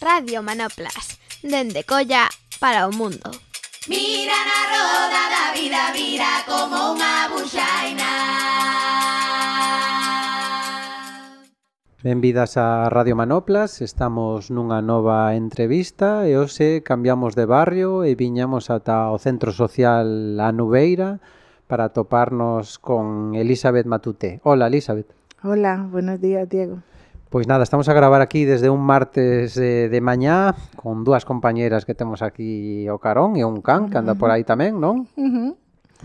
Radio Manoplas, dende Colla para o mundo. Mira na roda da vida, vira como unha buxaina. Benvidas a Radio Manoplas, estamos nunha nova entrevista e hoxe cambiamos de barrio e viñamos ata o Centro Social A Nubeira para toparnos con Elizabeth Matute. Hola, Elizabeth. Hola, buenos días, Diego. Pois nada, estamos a gravar aquí desde un martes eh, de mañá con dúas compañeras que temos aquí o Carón e un can que anda por aí tamén, non? Uh -huh.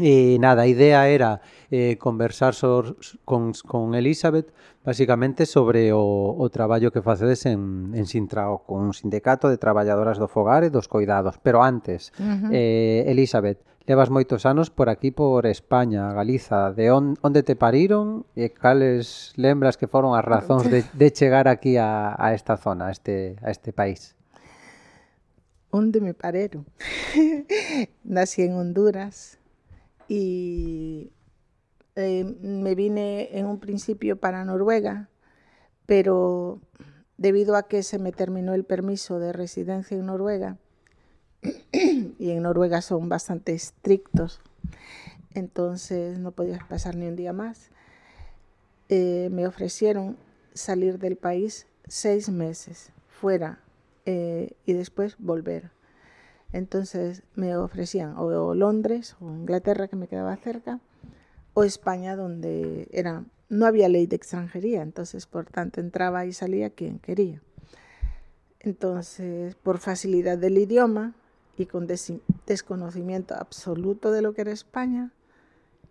E nada, a idea era eh, conversar so, con, con Elizabeth basicamente sobre o, o traballo que facedes en, en Sintrao, con un sindicato de traballadoras do fogar e dos coidados. Pero antes, uh -huh. eh, Elizabeth, levas moitos anos por aquí por España, Galiza, de on, onde te pariron e cales lembras que foron as razóns de, de chegar aquí a, a esta zona, a este, a este país? Onde me pareron? Nací en Honduras y eh, me vine en un principio para Noruega, pero debido a que se me terminó el permiso de residencia en Noruega, y en Noruega son bastante estrictos, entonces no podías pasar ni un día más. Eh, me ofrecieron salir del país seis meses fuera eh, y después volver. Entonces me ofrecían o Londres o Inglaterra, que me quedaba cerca, o España, donde era, no había ley de extranjería, entonces por tanto entraba y salía quien quería. Entonces, por facilidad del idioma, y con des desconocimiento absoluto de lo que era España,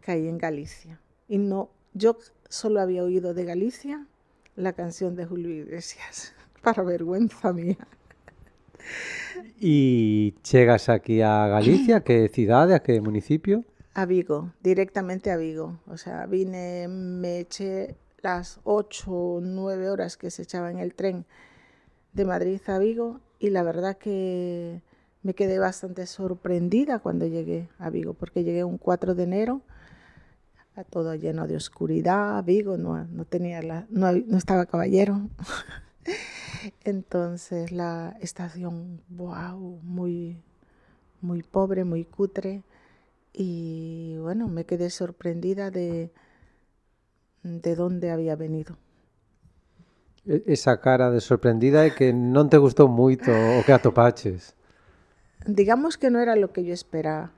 caí en Galicia. Y no, yo solo había oído de Galicia la canción de Julio Iglesias, para vergüenza mía. ¿Y llegas aquí a Galicia? ¿Qué ciudad, a qué municipio? A Vigo, directamente a Vigo. O sea, vine, me eché las ocho o nueve horas que se echaba en el tren de Madrid a Vigo y la verdad que me quedé bastante sorprendida cuando llegué a Vigo, porque llegué un 4 de enero, todo lleno de oscuridad, Vigo no, no tenía la, no, no estaba caballero. Entonces la estación, wow, muy, muy pobre, muy cutre. Y bueno, me quedé sorprendida de, de dónde había venido. E, esa cara de sorprendida é que non te gustou moito o que atopaches digamos que no era lo que yo esperaba.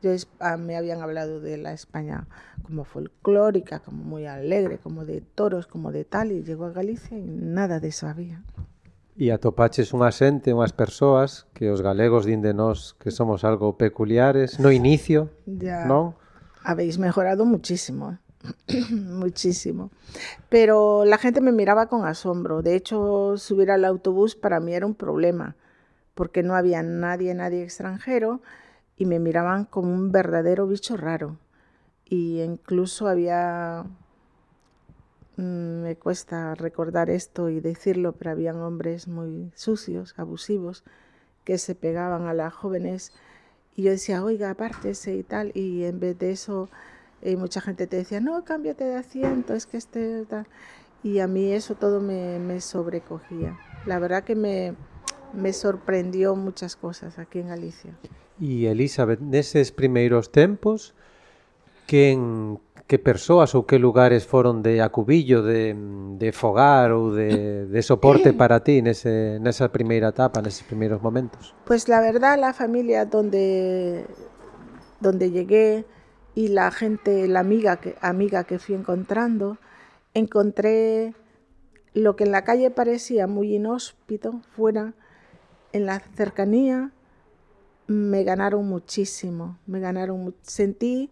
Yo ah, me habían hablado de la España como folclórica, como muy alegre, como de toros, como de tal, y llegó a Galicia y nada de eso había. E atopaches unha xente, unhas persoas que os galegos din de nós que somos algo peculiares no inicio, ya. non? Habéis mejorado muchísimo, ¿eh? muchísimo. Pero la gente me miraba con asombro. De hecho, subir al autobús para mí era un problema porque no había nadie, nadie extranjero y me miraban como un verdadero bicho raro. Y incluso había, mm, me cuesta recordar esto y decirlo, pero habían hombres muy sucios, abusivos, que se pegaban a las jóvenes. Y yo decía, oiga, apártese y tal. Y en vez de eso, eh, mucha gente te decía, no, cámbiate de asiento, es que este. Y a mí eso todo me sobrecogía. La verdad que me, me sorprendió muchas cosas aquí en Galicia. E Elizabeth, neses primeiros tempos, quen, que persoas ou que lugares foron de acubillo, de, de fogar ou de, de soporte para ti nese, nesa primeira etapa, neses primeiros momentos? Pues la verdad, la familia donde, donde llegué y la gente, la amiga que, amiga que fui encontrando, encontré lo que en la calle parecía muy inhóspito, fuera en la cercanía me ganaron muchísimo, me ganaron, sentí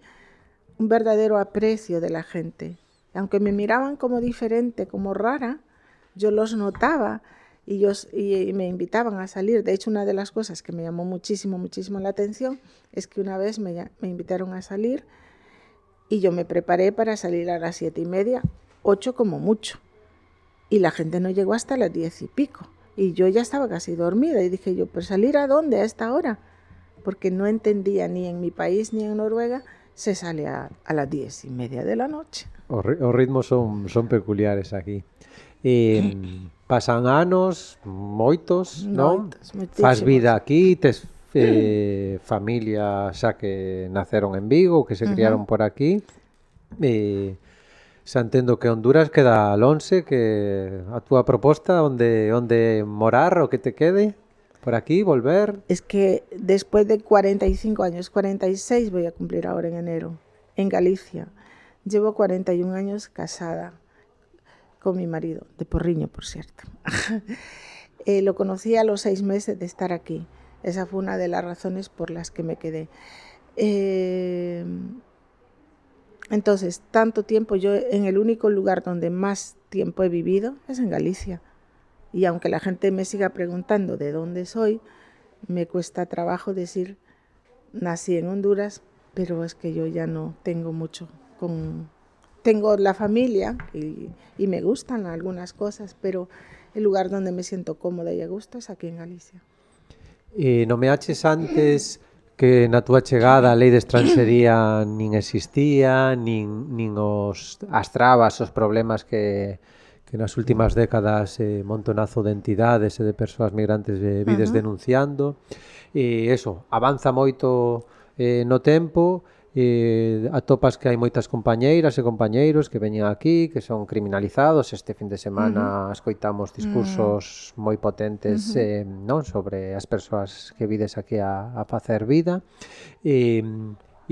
un verdadero aprecio de la gente. Aunque me miraban como diferente, como rara, yo los notaba y, ellos, y, me invitaban a salir. De hecho, una de las cosas que me llamó muchísimo, muchísimo la atención es que una vez me, me invitaron a salir y yo me preparé para salir a las siete y media, ocho como mucho. Y la gente no llegó hasta las diez y pico. Y yo ya estaba casi dormida y dije yo, ¿pero salir a dónde a esta hora? Porque no entendía ni en mi país ni en Noruega se sale a, a las diez y media de la noche. Os, os ritmos son, son peculiares aquí. Eh, pasan anos, moitos, non? Moitos, moitísimos. vida aquí, tes eh, familia xa que naceron en Vigo, que se criaron por aquí. Eh, xa entendo que Honduras queda alonse, que a túa proposta onde onde morar o que te quede por aquí, volver. Es que después de 45 años, 46 voy a cumplir ahora en enero, en Galicia. Llevo 41 años casada con mi marido, de Porriño, por cierto. Eh, lo conocí a los seis meses de estar aquí. Esa fue una de las razones por las que me quedé. Eh, entonces, tanto tiempo, yo en el único lugar donde más tiempo he vivido es en Galicia. Y aunque la gente me siga preguntando de dónde soy, me cuesta trabajo decir nací en Honduras, pero es que yo ya no tengo mucho con... Tengo la familia y, me gustan algunas cosas, pero el lugar donde me siento cómoda y a gusto es aquí en Galicia. E nomeaches antes que na túa chegada a lei de estranxería nin existía, nin, nin os, as trabas, os problemas que, que nas últimas décadas eh, montonazo de entidades e de persoas migrantes eh, vides uh -huh. denunciando. E eso, avanza moito eh, no tempo e atopas que hai moitas compañeiras e compañeiros que veñen aquí, que son criminalizados. Este fin de semana uh -huh. escoitamos discursos uh -huh. moi potentes uh -huh. eh, non sobre as persoas que vides aquí a, a facer vida. E,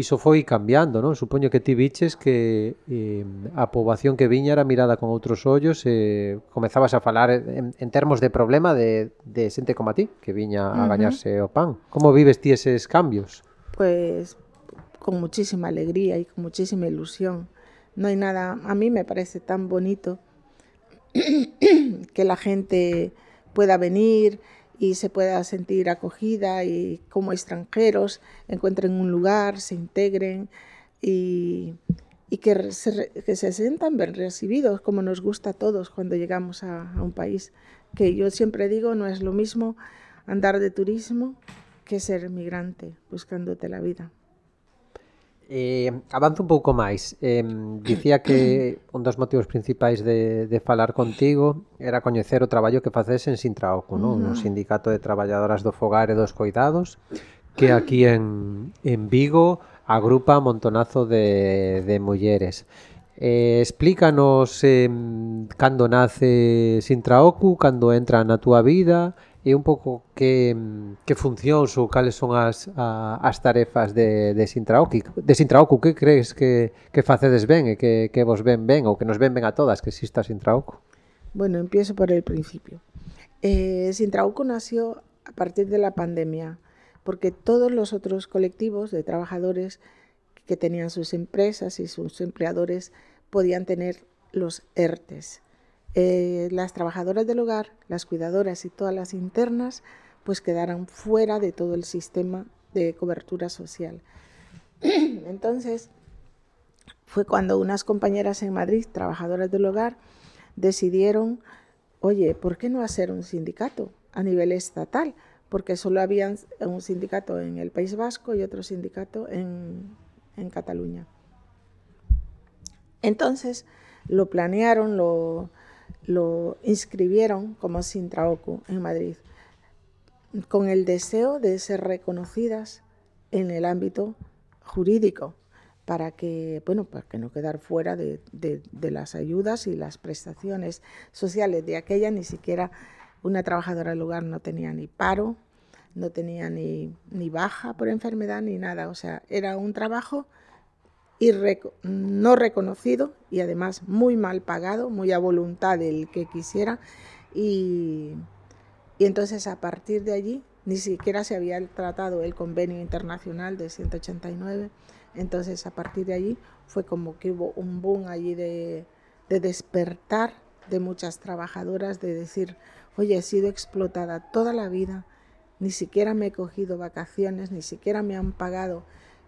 iso foi cambiando, non? Supoño que ti viches que eh, a poboación que viña era mirada con outros ollos e eh, comezabas a falar en, en termos de problema de, de xente como a ti, que viña a uh -huh. gañarse o pan. Como vives ti eses cambios? Pois pues, con muchísima alegría y con muchísima ilusión. No hay nada, a mí me parece tan bonito que la gente pueda venir y se pueda sentir acogida y como extranjeros encuentren un lugar, se integren y, que, se, sientan bien recibidos como nos gusta a todos cuando llegamos a un país. Que yo siempre digo, no es lo mismo andar de turismo que ser migrante buscándote la vida. Eh, avanzo un pouco máis. Eh, dicía que un dos motivos principais de, de falar contigo era coñecer o traballo que faces en Sintraoco, non? Uh -huh. un sindicato de traballadoras do fogar e dos coidados que aquí en, en Vigo agrupa montonazo de, de mulleres. Eh, explícanos eh, cando nace Sintraocu, cando entra na túa vida, e un pouco que, que funcións ou cales son as, a, as tarefas de, de Sintraocu. De Sintraocu, que crees que, que facedes ben e que, que vos ven ben ou que nos ven ben a todas que exista Sintraocu? Bueno, empiezo por el principio. Eh, Sintraoku nació a partir de la pandemia, porque todos los otros colectivos de trabajadores que tenían sus empresas y sus empleadores podían tener los ERTES. Eh, las trabajadoras del hogar, las cuidadoras y todas las internas, pues quedaran fuera de todo el sistema de cobertura social. Entonces, fue cuando unas compañeras en Madrid, trabajadoras del hogar, decidieron, oye, ¿por qué no hacer un sindicato a nivel estatal? Porque solo había un sindicato en el País Vasco y otro sindicato en, en Cataluña. Entonces lo planearon, lo, lo inscribieron como Sintraocu en Madrid, con el deseo de ser reconocidas en el ámbito jurídico para que, bueno, para que no quedar fuera de, de, de, las ayudas y las prestaciones sociales de aquella, ni siquiera una trabajadora del lugar no tenía ni paro, no tenía ni, ni baja por enfermedad ni nada, o sea, era un trabajo irreco no reconocido y además muy mal pagado, muy a voluntad del que quisiera. Y, y entonces a partir de allí ni siquiera se había tratado el convenio internacional de 189 entonces, a partir de allí fue como que hubo un boom allí de, de, despertar de muchas trabajadoras, de decir, oye, he sido explotada toda la vida, ni siquiera me he cogido vacaciones, ni siquiera me han pagado,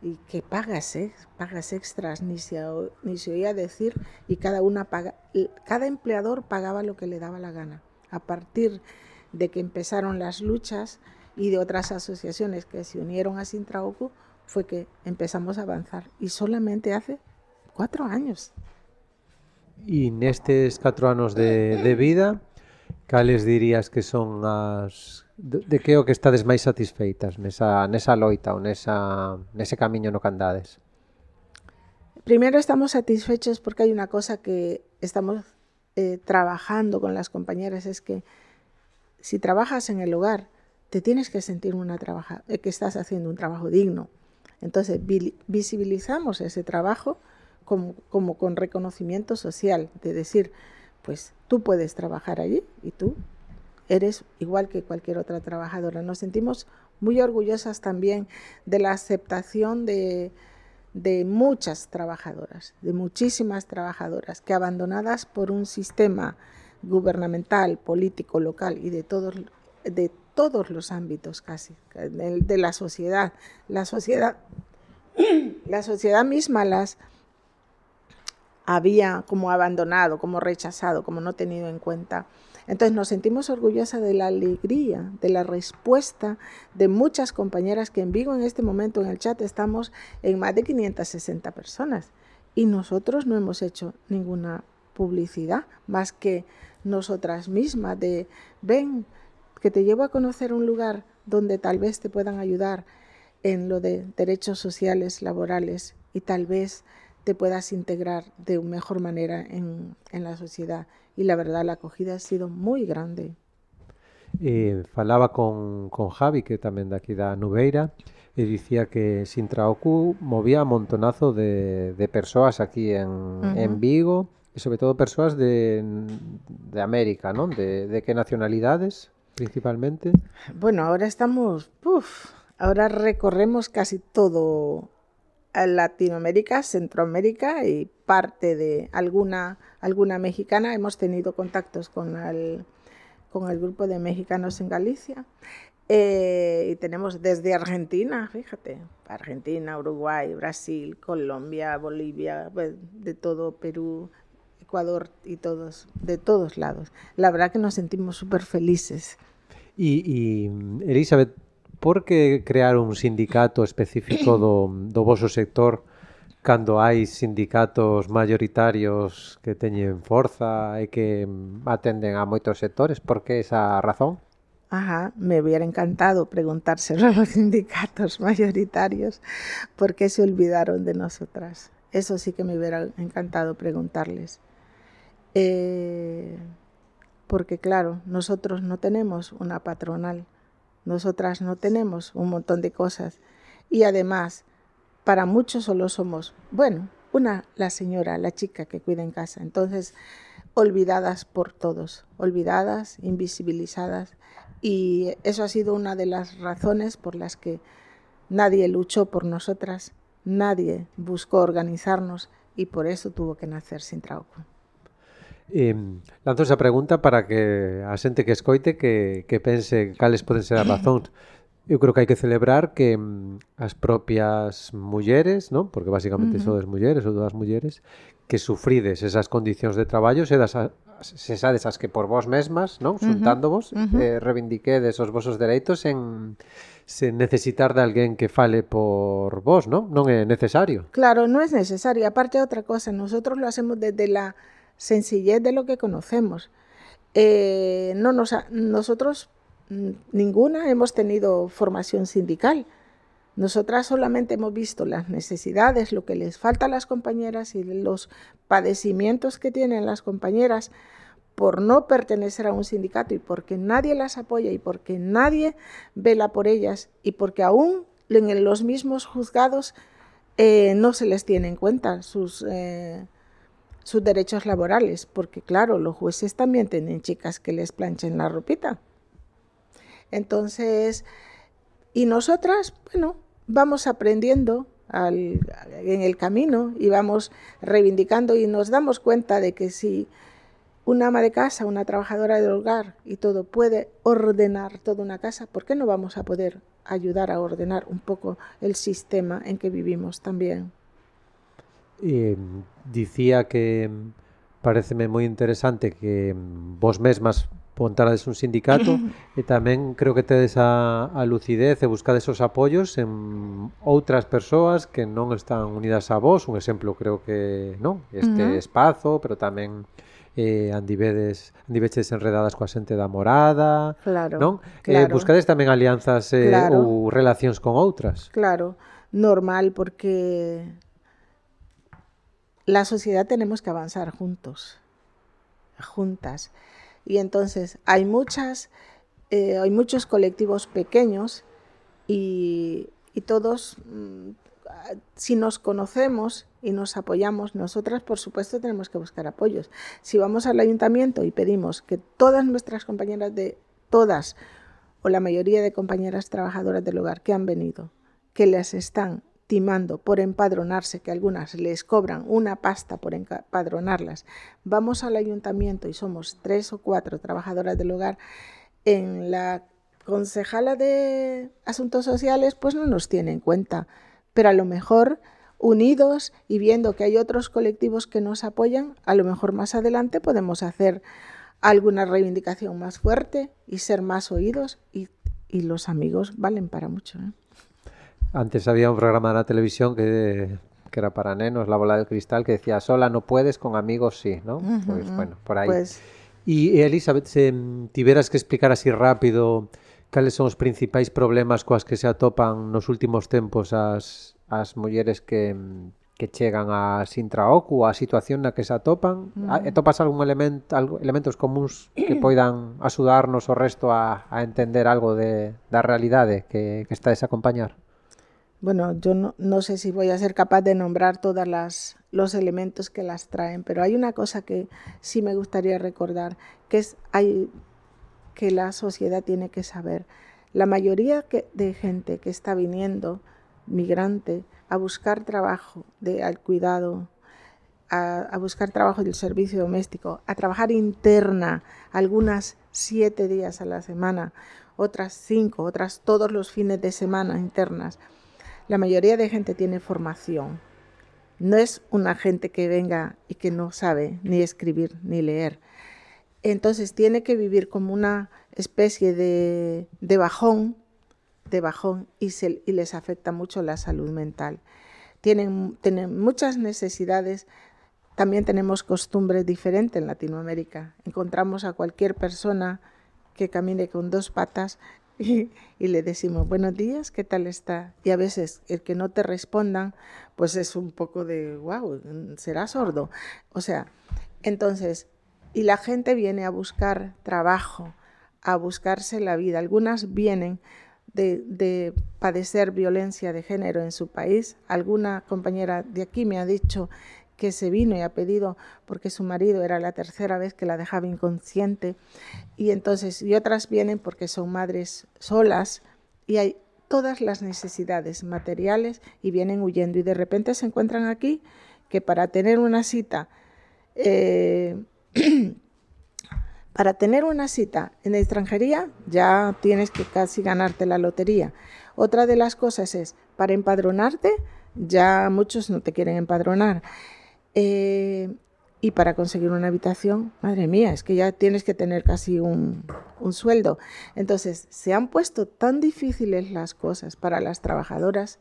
y que pagas, ¿eh? pagas extras, ni se, ni se oía decir, y cada, una cada empleador pagaba lo que le daba la gana. A partir de que empezaron las luchas y de otras asociaciones que se unieron a Sintraocu, fue que empezamos a avanzar y solamente hace cuatro años. E nestes 4 anos de, de vida, cales dirías que son as de, de que o que estades máis satisfeitas nesa, nesa loita ou nesa, nese camiño no que andades? Primero estamos satisfechos porque hay una cosa que estamos eh, trabajando con las compañeras, es que si trabajas en el hogar, te tienes que sentir una trabaja, eh, que estás haciendo un trabajo digno. Entonces, visibilizamos ese trabajo como, como con reconocimiento social, de decir, pues tú puedes trabajar allí y tú eres igual que cualquier otra trabajadora. Nos sentimos muy orgullosas también de la aceptación de, de muchas trabajadoras, de muchísimas trabajadoras que abandonadas por un sistema gubernamental, político, local y de todos, de todos los ámbitos casi, de, la sociedad, la sociedad, la sociedad misma las había como abandonado, como rechazado, como no tenido en cuenta. Entonces nos sentimos orgullosas de la alegría, de la respuesta de muchas compañeras que en Vigo en este momento en el chat estamos en más de 560 personas y nosotros no hemos hecho ninguna publicidad más que nosotras mismas de ven que te llevo a conocer un lugar donde tal vez te puedan ayudar en lo de derechos sociales, laborales y tal vez te puedas integrar de mejor manera en, en la sociedad. Y la verdad, la acogida ha sido moi grande. Eh, falaba con, con Javi, que tamén daqui da Nubeira, e dicía que Sintraocu movía un montonazo de, de persoas aquí en, uh -huh. en Vigo, e sobre todo persoas de, de América, non? De, de que nacionalidades, principalmente? Bueno, ahora estamos... Uf, ahora recorremos casi todo Latinoamérica, Centroamérica y parte de alguna, alguna mexicana. Hemos tenido contactos con el, con el grupo de mexicanos en Galicia. Eh, y tenemos desde Argentina, fíjate, Argentina, Uruguay, Brasil, Colombia, Bolivia, pues, de todo Perú, Ecuador y todos, de todos lados. La verdad que nos sentimos súper felices. Y, y Elizabeth, por que crear un sindicato específico do, do voso sector cando hai sindicatos mayoritarios que teñen forza e que atenden a moitos sectores? Por que esa razón? Ajá, me hubiera encantado preguntárselo a los sindicatos mayoritarios por qué se olvidaron de nosotras. Eso sí que me hubiera encantado preguntarles. Eh, porque claro, nosotros no tenemos una patronal. Nosotras no tenemos un montón de cosas. Y además, para muchos solo somos, bueno, una, la señora, la chica que cuida en casa. Entonces, olvidadas por todos, olvidadas, invisibilizadas. Y eso ha sido una de las razones por las que nadie luchó por nosotras, nadie buscó organizarnos y por eso tuvo que nacer Sin Trauco. Eh, lanzo esa pregunta para que a xente que escoite que, que pense cales poden ser as razóns. Eu creo que hai que celebrar que mm, as propias mulleres, non? porque basicamente uh -huh. sodes mulleres ou todas mulleres, que sufrides esas condicións de traballo, se das a, se sades as que por vos mesmas, non? Xuntándovos, uh -huh. uh -huh. eh, reivindiquedes os vosos dereitos en se necesitar de alguén que fale por vos, non? Non é necesario. Claro, non é necesario. Aparte outra cosa, nosotros lo hacemos desde la sencillez de lo que conocemos. Eh, no nos, nosotros mm, ninguna hemos tenido formación sindical. Nosotras solamente hemos visto las necesidades, lo que les falta a las compañeras y los padecimientos que tienen las compañeras por no pertenecer a un sindicato y porque nadie las apoya y porque nadie vela por ellas y porque aún en los mismos juzgados eh, no se les tiene en cuenta sus, eh, sus derechos laborales, porque claro, los jueces también tienen chicas que les planchen la ropita. Entonces, y nosotras, bueno, vamos aprendiendo al, en el camino y vamos reivindicando y nos damos cuenta de que si una ama de casa, una trabajadora del hogar y todo puede ordenar toda una casa, ¿por qué no vamos a poder ayudar a ordenar un poco el sistema en que vivimos también? eh, dicía que pareceme moi interesante que vos mesmas montades un sindicato e tamén creo que tedes a, a lucidez e buscades os apoios en outras persoas que non están unidas a vos, un exemplo creo que non, este uh -huh. espazo, pero tamén eh, andivedes, andiveches enredadas coa xente da morada, claro, non? Eh, claro. Eh, buscades tamén alianzas eh, claro. ou relacións con outras. Claro, normal, porque la sociedad tenemos que avanzar juntos, juntas. Y entonces hay muchas, eh, hay muchos colectivos pequeños y, todos, mm, si nos conocemos y nos apoyamos, nosotras por supuesto tenemos que buscar apoyos. Si vamos al ayuntamiento y pedimos que todas nuestras compañeras de todas o la mayoría de compañeras trabajadoras del hogar que han venido, que les están timando por empadronarse, que algunas les cobran una pasta por empadronarlas, vamos al ayuntamiento y somos tres o cuatro trabajadoras del hogar, en la concejala de asuntos sociales pues no nos tiene en cuenta, pero a lo mejor unidos y viendo que hay otros colectivos que nos apoyan, a lo mejor más adelante podemos hacer alguna reivindicación más fuerte y ser más oídos y, y los amigos valen para mucho. ¿eh? Antes había un programa de la televisión que, que, era para nenos, La bola del cristal, que decía, sola no puedes, con amigos sí, ¿no? Uh -huh, pues bueno, por ahí. Pues... E Elizabeth, se tiveras que explicar así rápido cales son os principais problemas coas que se atopan nos últimos tempos as, as mulleres que, que chegan a Sintraocu, a situación na que se atopan, mm. atopas algún elemento, algo, elementos comuns que poidan axudarnos o resto a, a entender algo de, da realidade que, que está a acompañar? Bueno, yo no, sé si voy a ser capaz de nombrar todos los elementos que las traen, pero hay una cosa que sí me gustaría recordar, que es que la sociedad tiene que saber. La mayoría de gente que está viniendo, migrante, a buscar trabajo de, al cuidado, a, a buscar trabajo del servicio doméstico, a trabajar interna, algunas siete días a la semana, otras cinco, otras todos los fines de semana internas la mayoría de gente tiene formación. No es una gente que venga y que no sabe ni escribir ni leer. Entonces tiene que vivir como una especie de, de bajón, de bajón y, les afecta mucho la salud mental. Tienen, tienen muchas necesidades. También tenemos costumbres diferentes en Latinoamérica. Encontramos a cualquier persona que camine con dos patas y, le decimos buenos días, ¿qué tal está? Y a veces el que no te respondan, pues es un poco de, wow, será sordo. O sea, entonces, y la gente viene a buscar trabajo, a buscarse la vida. Algunas vienen de padecer violencia de género en su país. Alguna compañera de aquí me ha dicho que se vino y ha pedido porque su marido era la tercera vez que la dejaba inconsciente y entonces y otras vienen porque son madres solas y hay todas las necesidades materiales y vienen huyendo y de repente se encuentran aquí que para tener una cita eh, para tener una cita en la extranjería ya tienes que casi ganarte la lotería. Otra de las cosas es, para empadronarte, ya muchos no te quieren empadronar. Eh, y para conseguir una habitación, madre mía, es que ya tienes que tener casi un, un, sueldo. Entonces, se han puesto tan difíciles las cosas para las trabajadoras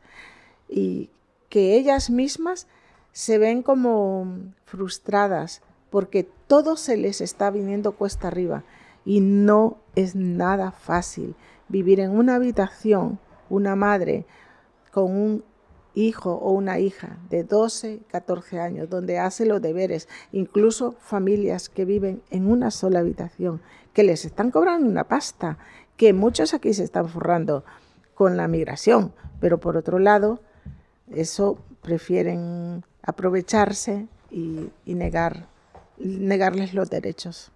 y que ellas mismas se ven como frustradas porque todo se les está viniendo cuesta arriba y no es nada fácil vivir en una habitación, una madre con un hijo o una hija de 12, 14 años, donde hace los deberes, incluso familias que viven en una sola habitación, que les están cobrando una pasta, que muchos aquí se están forrando con la migración, pero por otro lado, eso prefieren aprovecharse y, y negar, negarles los derechos.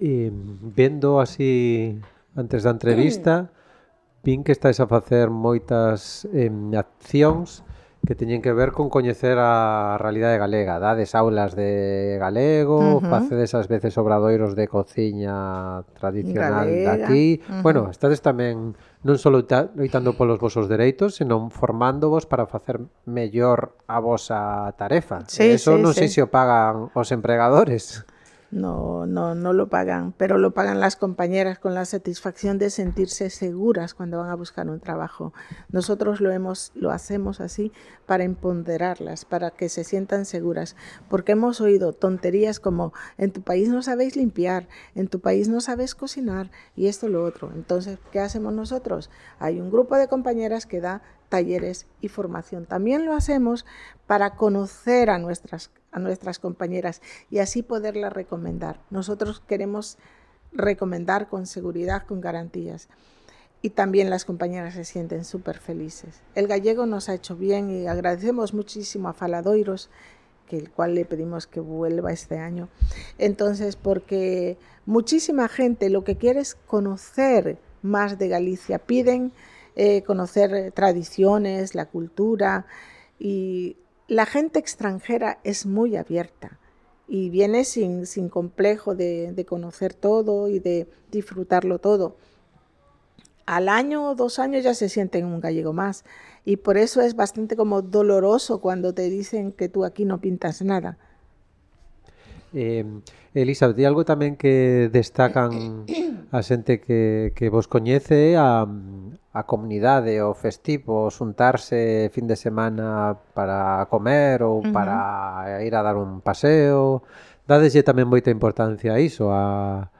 E vendo así antes da entrevista, Vin que estáis a facer moitas eh, accións que teñen que ver con coñecer a realidade galega, dades aulas de galego, uh -huh. facedes ás veces obradoiros de cociña tradicional galega. daqui. Uh -huh. Bueno, estades tamén non só loitando polos vosos dereitos, senón formándovos para facer mellor a vosa tarefa. Sí, eso sí, non sí. sei se o pagan os empregadores. No, no, no lo pagan, pero lo pagan las compañeras con la satisfacción de sentirse seguras cuando van a buscar un trabajo. Nosotros lo, hemos, lo hacemos así para empoderarlas, para que se sientan seguras, porque hemos oído tonterías como en tu país no sabéis limpiar, en tu país no sabes cocinar y esto lo otro. Entonces, ¿qué hacemos nosotros? Hay un grupo de compañeras que da talleres y formación. También lo hacemos para conocer a nuestras, a nuestras compañeras y así poderlas recomendar. Nosotros queremos recomendar con seguridad, con garantías. Y también las compañeras se sienten súper felices. El gallego nos ha hecho bien y agradecemos muchísimo a Faladoiros, que el cual le pedimos que vuelva este año. Entonces, porque muchísima gente lo que quiere es conocer más de Galicia. Piden eh, conocer tradiciones, la cultura y la gente extranjera es muy abierta y viene sin, sin complejo de, de, conocer todo y de disfrutarlo todo. Al año o dos años ya se sienten un gallego más y por eso es bastante como doloroso cuando te dicen que tú aquí no pintas nada. Eh, Elisa, di algo tamén que destacan a xente que, que vos coñece a, a comunidade, o festivo, xuntarse fin de semana para comer ou uh -huh. para ir a dar un paseo. Dadeslle tamén moita importancia a iso, a,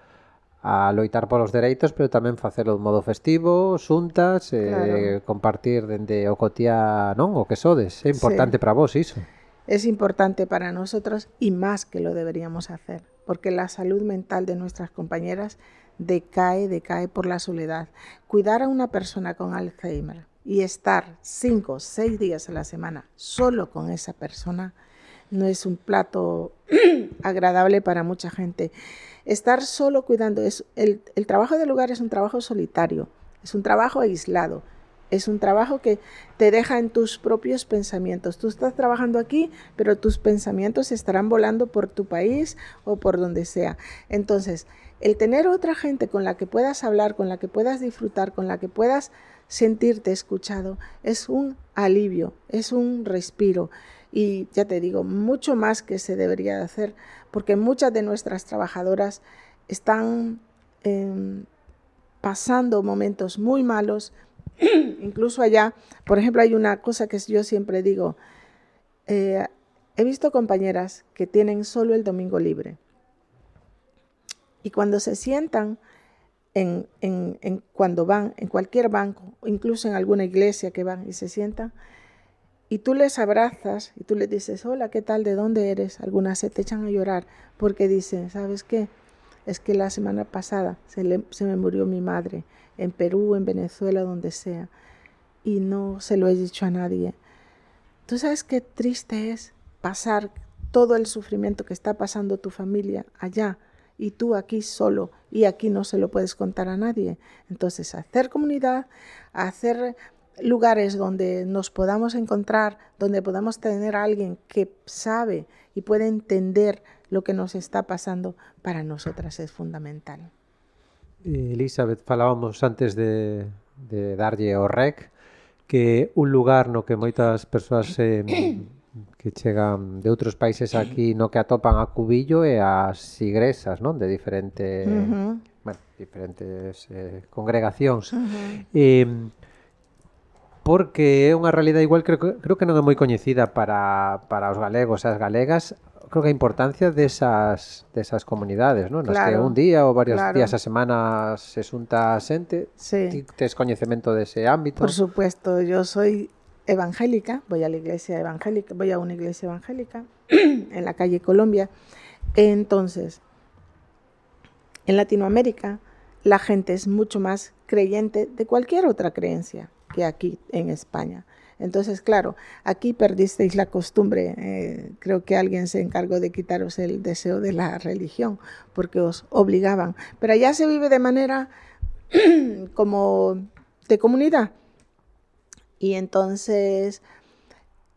a loitar polos dereitos, pero tamén facelo de modo festivo, xuntas, claro. eh, compartir dende o cotía, non? O que sodes, é importante sí. para vos iso. Es importante para nosotros y más que lo deberíamos hacer, porque la salud mental de nuestras compañeras decae, decae por la soledad. Cuidar a una persona con Alzheimer y estar cinco, seis días a la semana solo con esa persona no es un plato agradable para mucha gente. Estar solo cuidando, es, el, el trabajo del lugar es un trabajo solitario, es un trabajo aislado es un trabajo que te deja en tus propios pensamientos. Tú estás trabajando aquí, pero tus pensamientos estarán volando por tu país o por donde sea. Entonces, el tener otra gente con la que puedas hablar, con la que puedas disfrutar, con la que puedas sentirte escuchado, es un alivio, es un respiro. Y ya te digo, mucho más que se debería de hacer, porque muchas de nuestras trabajadoras están eh, pasando momentos muy malos, incluso allá, por ejemplo, hay una cosa que yo siempre digo, eh, he visto compañeras que tienen solo el domingo libre y cuando se sientan en, en, cuando van en cualquier banco, incluso en alguna iglesia que van y se sientan, y tú les abrazas y tú les dices, hola, ¿qué tal? ¿De dónde eres? Algunas se te echan a llorar porque dicen, ¿sabes qué? Es que la semana pasada se, se me murió mi madre en Perú, en Venezuela, donde sea, y no se lo he dicho a nadie. ¿Tú sabes qué triste es pasar todo el sufrimiento que está pasando tu familia allá y tú aquí solo y aquí no se lo puedes contar a nadie? Entonces, hacer comunidad, hacer lugares donde nos podamos encontrar, donde podamos tener a alguien que sabe y puede entender lo que nos está pasando, para nosotras es fundamental. Elizabeth, falábamos antes de, de darlle o rec que un lugar no que moitas persoas eh, que chegan de outros países aquí no que atopan a Cubillo e as igresas, non? De diferente, uh -huh. bueno, diferentes eh, congregacións. Uh -huh. eh, porque é unha realidade igual creo, creo que non é moi coñecida para, para os galegos e as galegas creo que a importancia desas, desas comunidades, non? Nas claro, que un día ou varios claro. días a semana se xunta a xente, sí. ti tes coñecemento dese ámbito. Por supuesto, yo soy evangélica, voy a la iglesia evangélica, voy a una iglesia evangélica en la calle Colombia. Entonces, en Latinoamérica la gente es mucho más creyente de cualquier otra creencia que aquí en España. Entonces, claro, aquí perdisteis la costumbre. Eh, creo que alguien se encargó de quitaros el deseo de la religión porque os obligaban. Pero allá se vive de manera como de comunidad. Y entonces,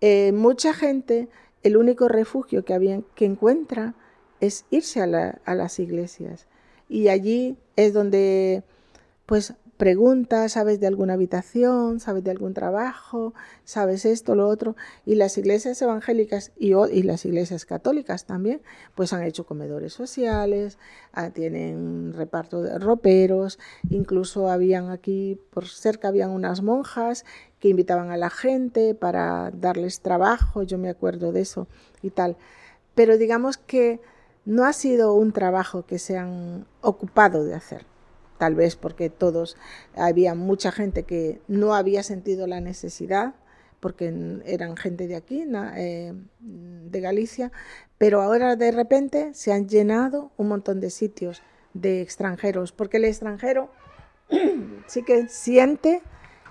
eh, mucha gente, el único refugio que, que encuentra es irse a, a las iglesias. Y allí es donde, pues, preguntas, sabes de alguna habitación, sabes de algún trabajo, sabes esto, lo otro. Y las iglesias evangélicas y, las iglesias católicas también, pues han hecho comedores sociales, ah, tienen reparto de roperos, incluso habían aquí, por cerca habían unas monjas que invitaban a la gente para darles trabajo, yo me acuerdo de eso y tal. Pero digamos que no ha sido un trabajo que se han ocupado de hacer tal vez porque todos, había mucha gente que no había sentido la necesidad, porque eran gente de aquí, eh, de Galicia, pero ahora de repente se han llenado un montón de sitios de extranjeros, porque el extranjero sí que siente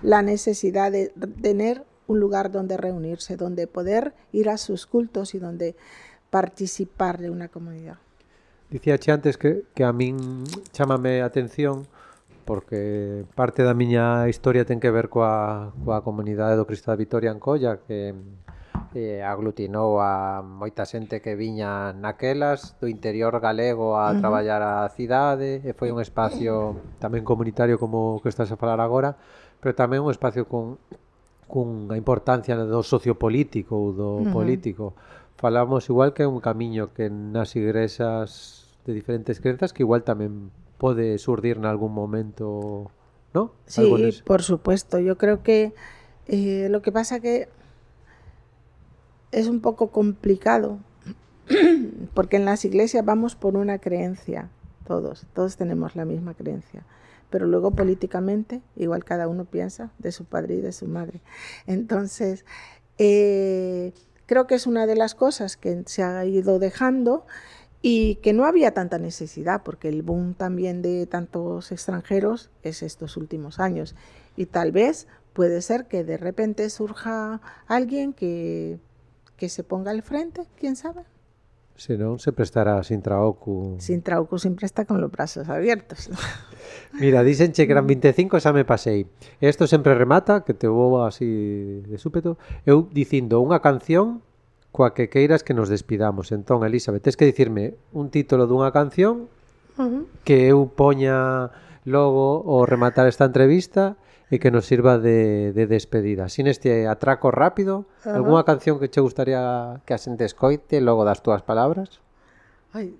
la necesidad de tener un lugar donde reunirse, donde poder ir a sus cultos y donde participar de una comunidad. Dicíache antes que, que a min chamame a atención porque parte da miña historia ten que ver coa, coa comunidade do Cristo da Vitoria en Colla que eh, aglutinou a moita xente que viña naquelas do interior galego a uh -huh. traballar a cidade e foi un espacio tamén comunitario como o que estás a falar agora pero tamén un espacio con cunha importancia do sociopolítico ou do uh -huh. político falamos igual que un camiño que nas igrexas de diferentes crenzas que igual tamén pode surdir en algún momento, ¿no? Sí, por supuesto. Yo creo que eh, lo que pasa que es un poco complicado porque en las iglesias vamos por una creencia, todos, todos tenemos la misma creencia, pero luego políticamente igual cada uno piensa de su padre y de su madre. Entonces, eh, creo que es una de las cosas que se ha ido dejando y que no había tanta necesidad, porque el boom también de tantos extranjeros es estos últimos años. Y tal vez puede ser que de repente surja alguien que, que se ponga al frente, quién sabe. senón sempre se sin traocu. Sin traocu sempre está con los brazos abiertos. Mira, dicen que eran 25 xa me pasei. Esto sempre remata, que te vou así de súpeto, eu dicindo unha canción coa que queiras que nos despidamos. Entón, Elizabeth, tens que dicirme un título dunha canción uh -huh. que eu poña logo ao rematar esta entrevista e que nos sirva de, de despedida. Sin este atraco rápido, -huh. algunha canción que che gustaría que a xente escoite logo das túas palabras? Ai,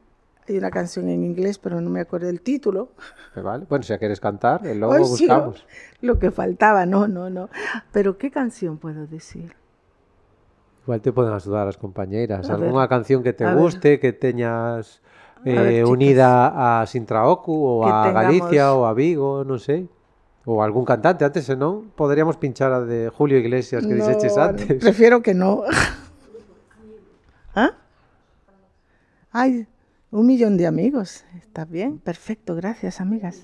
hai unha canción en inglés, pero non me acordo del título. Eh, vale, bueno, se a queres cantar, e logo Ay, buscamos. Sí, lo que faltaba, no, no, no. Pero ¿qué canción puedo decir? Igual te poden axudar as compañeiras. A Algúnha ver, canción que te guste, ver. que teñas eh, ver, unida a Sintraoku ou a tengamos... Galicia ou a Vigo, non sei. Ou algún cantante antes, senón poderíamos pinchar a de Julio Iglesias que no, dixeches antes. Prefiero que no. ¿Ah? Ay, un millón de amigos. Está bien, perfecto, gracias, amigas.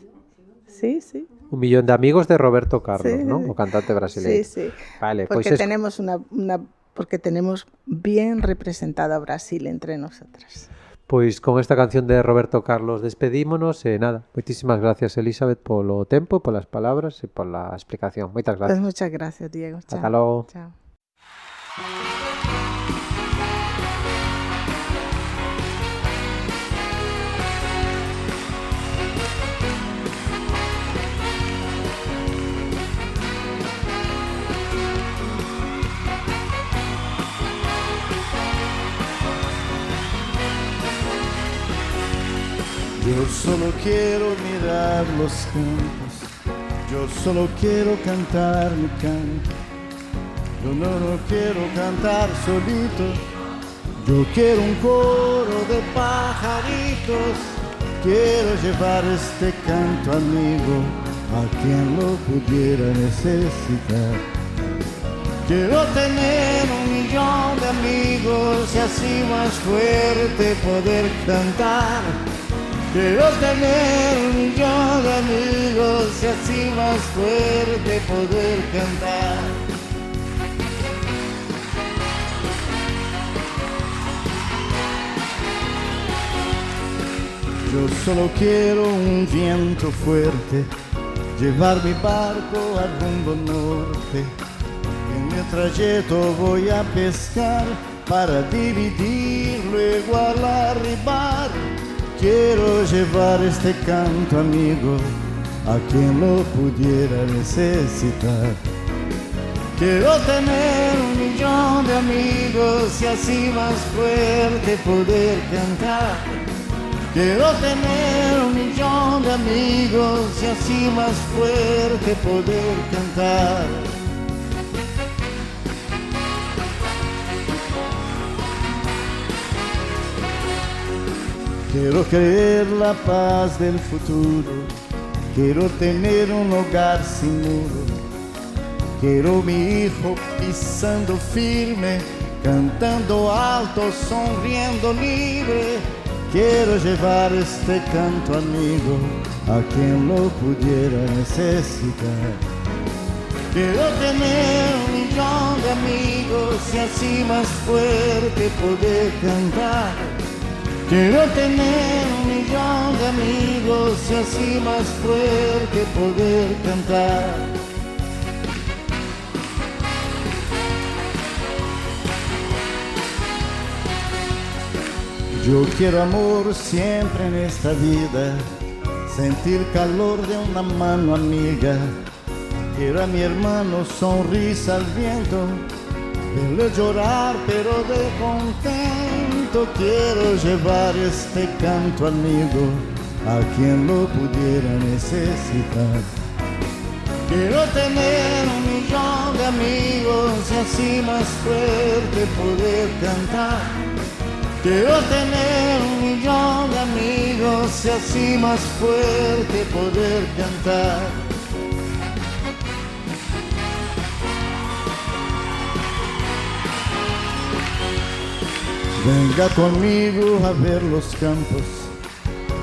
Sí, sí. Un millón de amigos de Roberto Carlos, sí. ¿no? O cantante brasileño. Sí, sí. Vale, Porque pues tenemos una, una porque tenemos bien representada Brasil entre nosotras. Pois con esta canción de Roberto Carlos despedímonos e nada, moitísimas gracias Elizabeth polo tempo, polas palabras e pola explicación. Moitas gracias. Pues muchas gracias, Diego. Chao. Hasta logo. Chao. Yo solo quiero mirar los campos, yo solo quiero cantar mi canto. Yo no, no quiero cantar solito, yo quiero un coro de pajaritos. Quiero llevar este canto amigo a quien lo pudiera necesitar. Quiero tener un millón de amigos y así más fuerte poder cantar Quiero tener un millón de amigos y así más fuerte poder cantar. Yo solo quiero un viento fuerte, llevar mi barco al rumbo norte. En mi trayecto voy a pescar para dividir, luego al arribar Quiero llevar este canto amigo a quien lo pudiera necesitar. Quiero tener un millón de amigos y así más fuerte poder cantar. Quiero tener un millón de amigos y así más fuerte poder cantar. Quiero creer la paz del futuro, quiero tener un hogar sin muro, quiero mi hijo pisando firme, cantando alto, sonriendo libre. Quiero llevar este canto amigo a quien lo pudiera necesitar. Quiero tener un millón de amigos y así más fuerte poder cantar. Quiero tener un millón de amigos y así más fuerte poder cantar. Yo quiero amor siempre en esta vida, sentir calor de una mano amiga. Quiero a mi hermano sonrisa al viento, verle llorar pero de contento. Quiero llevar este canto amigo a quien lo pudiera necesitar. Quiero tener un millón de amigos y así más fuerte poder cantar. Quiero tener un millón de amigos y así más fuerte poder cantar. Venga conmigo a ver los campos,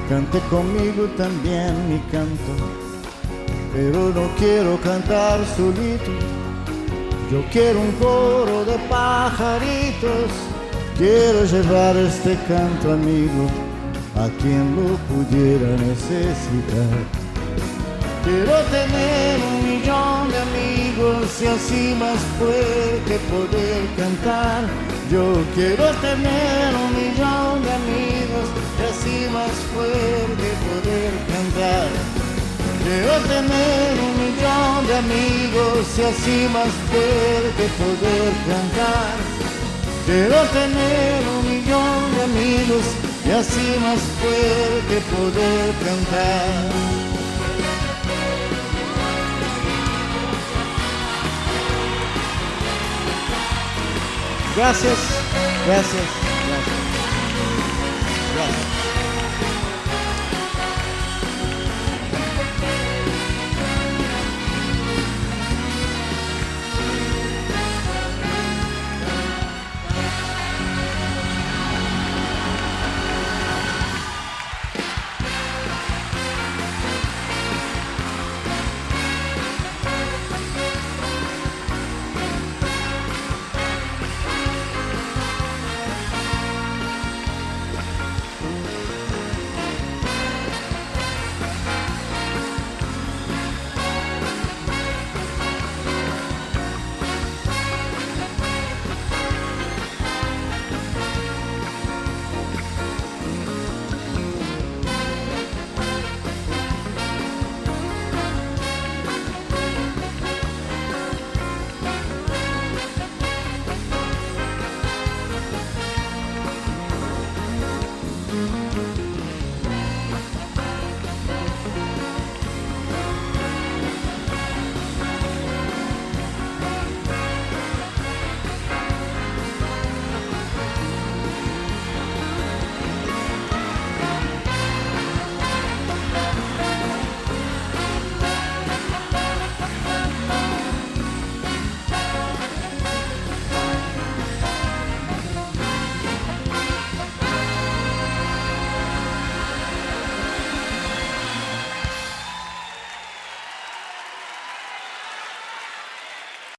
cante conmigo también mi canto, pero no quiero cantar solito, yo quiero un coro de pajaritos Quiero llevar este canto amigo a quien lo pudiera necesitar. Quiero tener un millón de amigos y así más fuerte poder cantar. Yo quiero tener un millón de amigos y así más fuerte poder cantar. Quiero tener un millón de amigos y así más fuerte poder cantar. Quiero tener un millón de amigos y así más fuerte poder cantar. Gracias, gracias.